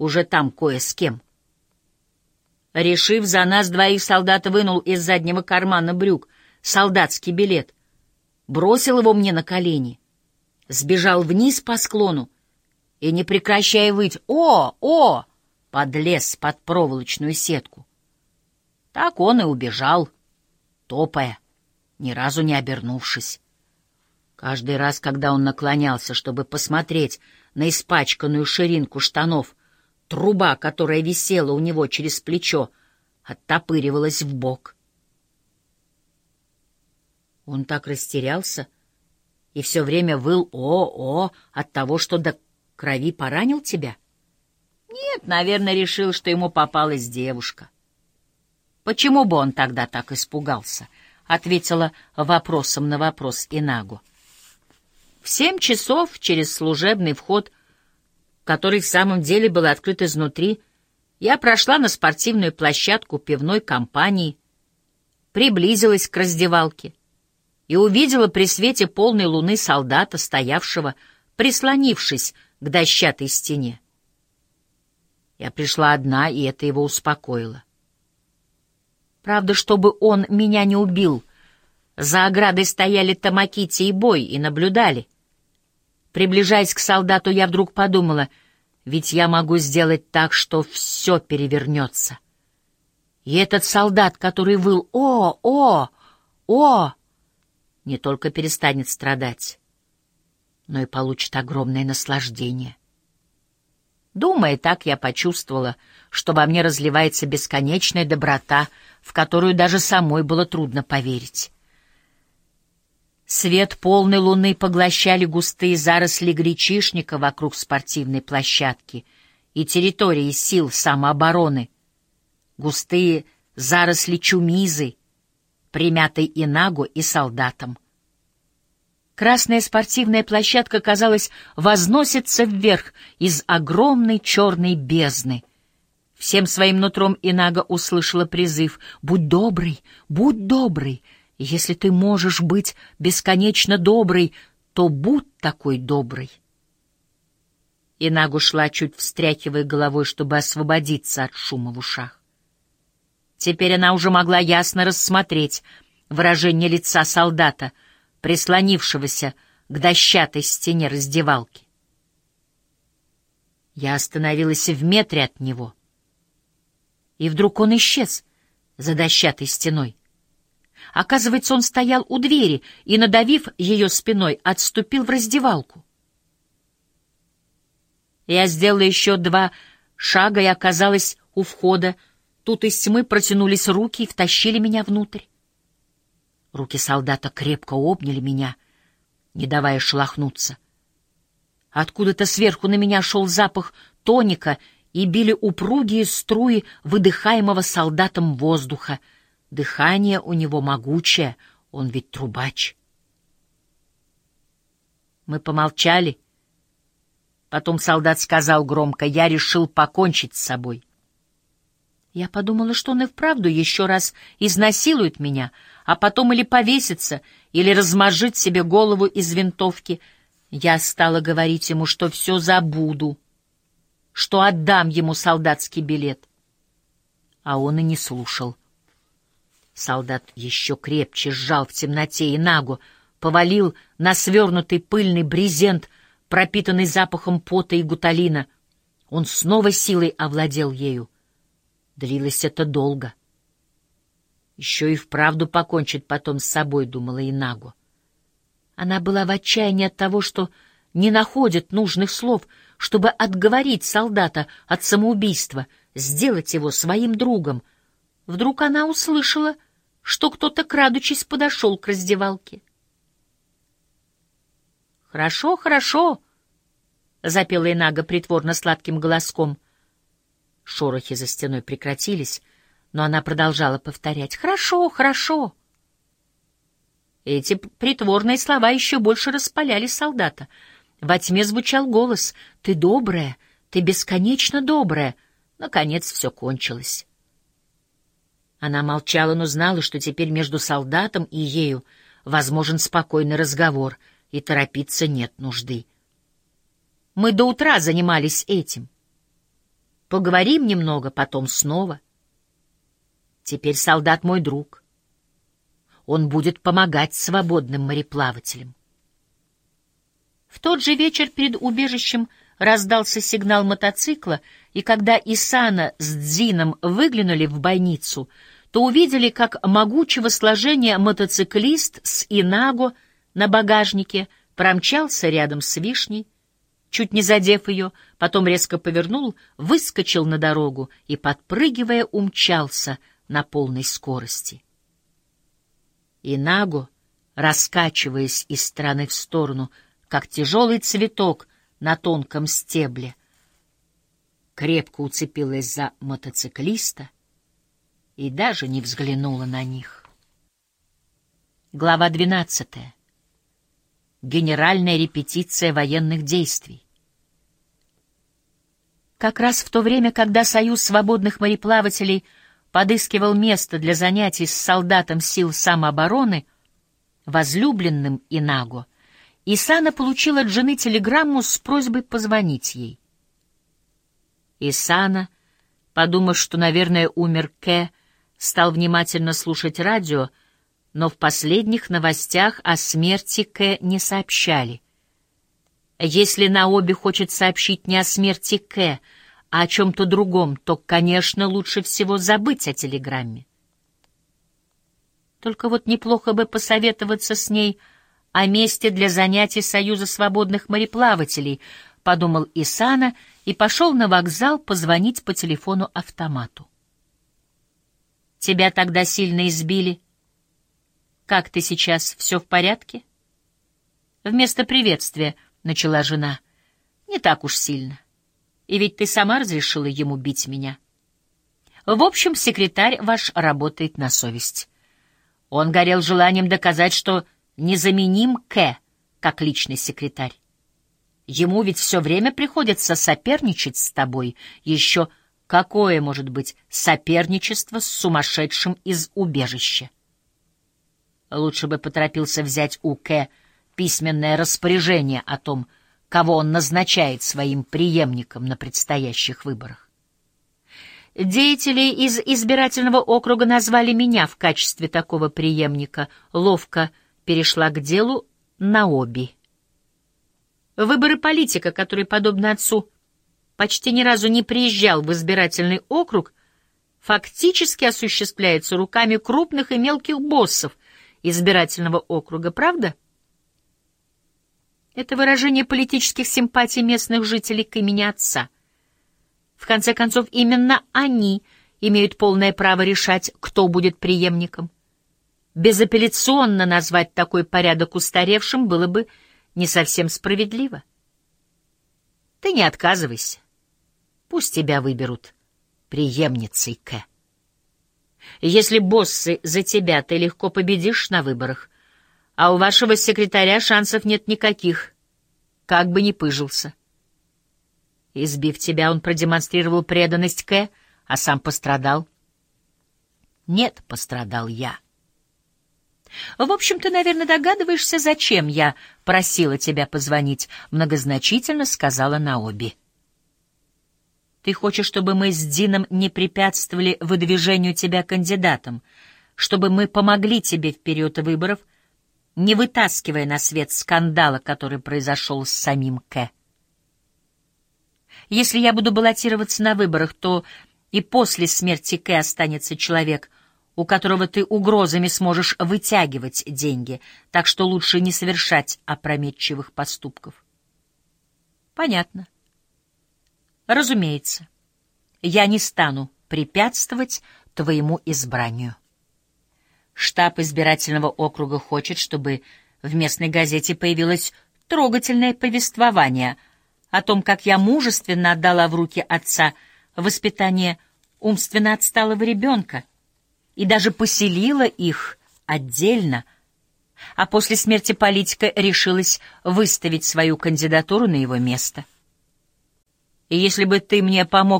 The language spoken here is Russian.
уже там кое с кем. Решив за нас двоих, солдат вынул из заднего кармана брюк солдатский билет, бросил его мне на колени, сбежал вниз по склону и, не прекращая выть «О! О!», подлез под проволочную сетку. Так он и убежал, топая, ни разу не обернувшись. Каждый раз, когда он наклонялся, чтобы посмотреть на испачканную ширинку штанов, труба, которая висела у него через плечо, оттопыривалась в бок. Он так растерялся и все время выл «О-о» от того, что до крови поранил тебя? Нет, наверное, решил, что ему попалась девушка. Почему бы он тогда так испугался? — ответила вопросом на вопрос Инагу. В семь часов через служебный вход, который в самом деле был открыт изнутри, я прошла на спортивную площадку пивной компании, приблизилась к раздевалке и увидела при свете полной луны солдата, стоявшего, прислонившись к дощатой стене. Я пришла одна, и это его успокоило. Правда, чтобы он меня не убил, за оградой стояли Тамакити и Бой и наблюдали. Приближаясь к солдату, я вдруг подумала, ведь я могу сделать так, что все перевернется. И этот солдат, который выл «О! О! О!», не только перестанет страдать, но и получит огромное наслаждение. Думая так, я почувствовала, что во мне разливается бесконечная доброта, в которую даже самой было трудно поверить. Свет полной луны поглощали густые заросли гречишника вокруг спортивной площадки и территории сил самообороны, густые заросли чумизы, примятой инагу и солдатам. Красная спортивная площадка, казалось, возносится вверх из огромной черной бездны. Всем своим нутром Инага услышала призыв «Будь добрый, будь добрый!» Если ты можешь быть бесконечно добрый, то будь такой добрый. Инагу шла, чуть встряхивая головой, чтобы освободиться от шума в ушах. Теперь она уже могла ясно рассмотреть выражение лица солдата, прислонившегося к дощатой стене раздевалки. Я остановилась в метре от него, и вдруг он исчез за дощатой стеной. Оказывается, он стоял у двери и, надавив ее спиной, отступил в раздевалку. Я сделала еще два шага и оказалась у входа. Тут из тьмы протянулись руки и втащили меня внутрь. Руки солдата крепко обняли меня, не давая шелохнуться. Откуда-то сверху на меня шел запах тоника и били упругие струи выдыхаемого солдатом воздуха — Дыхание у него могучее, он ведь трубач. Мы помолчали. Потом солдат сказал громко, я решил покончить с собой. Я подумала, что он и вправду еще раз изнасилует меня, а потом или повесится, или размажет себе голову из винтовки. Я стала говорить ему, что все забуду, что отдам ему солдатский билет. А он и не слушал. Солдат еще крепче сжал в темноте и нагу, повалил на свернутый пыльный брезент, пропитанный запахом пота и гуталина. Он снова силой овладел ею. Длилось это долго. Еще и вправду покончит потом с собой, думала Инагу. Она была в отчаянии от того, что не находит нужных слов, чтобы отговорить солдата от самоубийства, сделать его своим другом. Вдруг она услышала — что кто-то, крадучись, подошел к раздевалке. «Хорошо, хорошо», — запела Инага притворно сладким голоском. Шорохи за стеной прекратились, но она продолжала повторять «Хорошо, хорошо». Эти притворные слова еще больше распаляли солдата. Во тьме звучал голос «Ты добрая, ты бесконечно добрая». Наконец все кончилось. Она молчала, но знала, что теперь между солдатом и ею возможен спокойный разговор, и торопиться нет нужды. Мы до утра занимались этим. Поговорим немного, потом снова. Теперь солдат мой друг. Он будет помогать свободным мореплавателям. В тот же вечер перед убежищем раздался сигнал мотоцикла, и когда Исана с Дзином выглянули в бойницу, то увидели, как могучего сложения мотоциклист с Инаго на багажнике промчался рядом с вишней, чуть не задев ее, потом резко повернул, выскочил на дорогу и, подпрыгивая, умчался на полной скорости. Инаго, раскачиваясь из стороны в сторону, как тяжелый цветок на тонком стебле, крепко уцепилась за мотоциклиста и даже не взглянула на них. Глава двенадцатая. Генеральная репетиция военных действий. Как раз в то время, когда Союз свободных мореплавателей подыскивал место для занятий с солдатом сил самообороны, возлюбленным Инаго, Исана получила от жены телеграмму с просьбой позвонить ей. Исана, подумав, что, наверное, умер Кэ, стал внимательно слушать радио, но в последних новостях о смерти К не сообщали. Если Наоби хочет сообщить не о смерти К, а о чем-то другом, то, конечно, лучше всего забыть о телеграмме. Только вот неплохо бы посоветоваться с ней о месте для занятий Союза свободных мореплавателей, подумал Исана и пошел на вокзал позвонить по телефону-автомату. «Тебя тогда сильно избили?» «Как ты сейчас? Все в порядке?» Вместо приветствия начала жена. «Не так уж сильно. И ведь ты сама разрешила ему бить меня. В общем, секретарь ваш работает на совесть. Он горел желанием доказать, что незаменим К, как личный секретарь. Ему ведь все время приходится соперничать с тобой. Еще какое может быть соперничество с сумасшедшим из убежища? Лучше бы поторопился взять у К письменное распоряжение о том, кого он назначает своим преемником на предстоящих выборах. Деятели из избирательного округа назвали меня в качестве такого преемника. Ловко перешла к делу на оби. Выборы политика, который, подобно отцу, почти ни разу не приезжал в избирательный округ, фактически осуществляется руками крупных и мелких боссов, избирательного округа, правда? Это выражение политических симпатий местных жителей к имени отца. В конце концов, именно они имеют полное право решать, кто будет преемником. Безапелляционно назвать такой порядок устаревшим было бы не совсем справедливо. Ты не отказывайся. Пусть тебя выберут преемницей К. Если боссы за тебя, ты легко победишь на выборах, а у вашего секретаря шансов нет никаких, как бы ни пыжился. Избив тебя, он продемонстрировал преданность К, а сам пострадал. Нет, пострадал я. В общем, ты, наверное, догадываешься, зачем я просила тебя позвонить, многозначительно сказала Наоби. Ты хочешь, чтобы мы с Дином не препятствовали выдвижению тебя кандидатом, чтобы мы помогли тебе в период выборов, не вытаскивая на свет скандала, который произошел с самим К. Если я буду баллотироваться на выборах, то и после смерти К останется человек, у которого ты угрозами сможешь вытягивать деньги, так что лучше не совершать опрометчивых поступков. Понятно. Разумеется, я не стану препятствовать твоему избранию. Штаб избирательного округа хочет, чтобы в местной газете появилось трогательное повествование о том, как я мужественно отдала в руки отца воспитание умственно отсталого ребенка и даже поселила их отдельно, а после смерти политика решилась выставить свою кандидатуру на его место. И если бы ты мне помог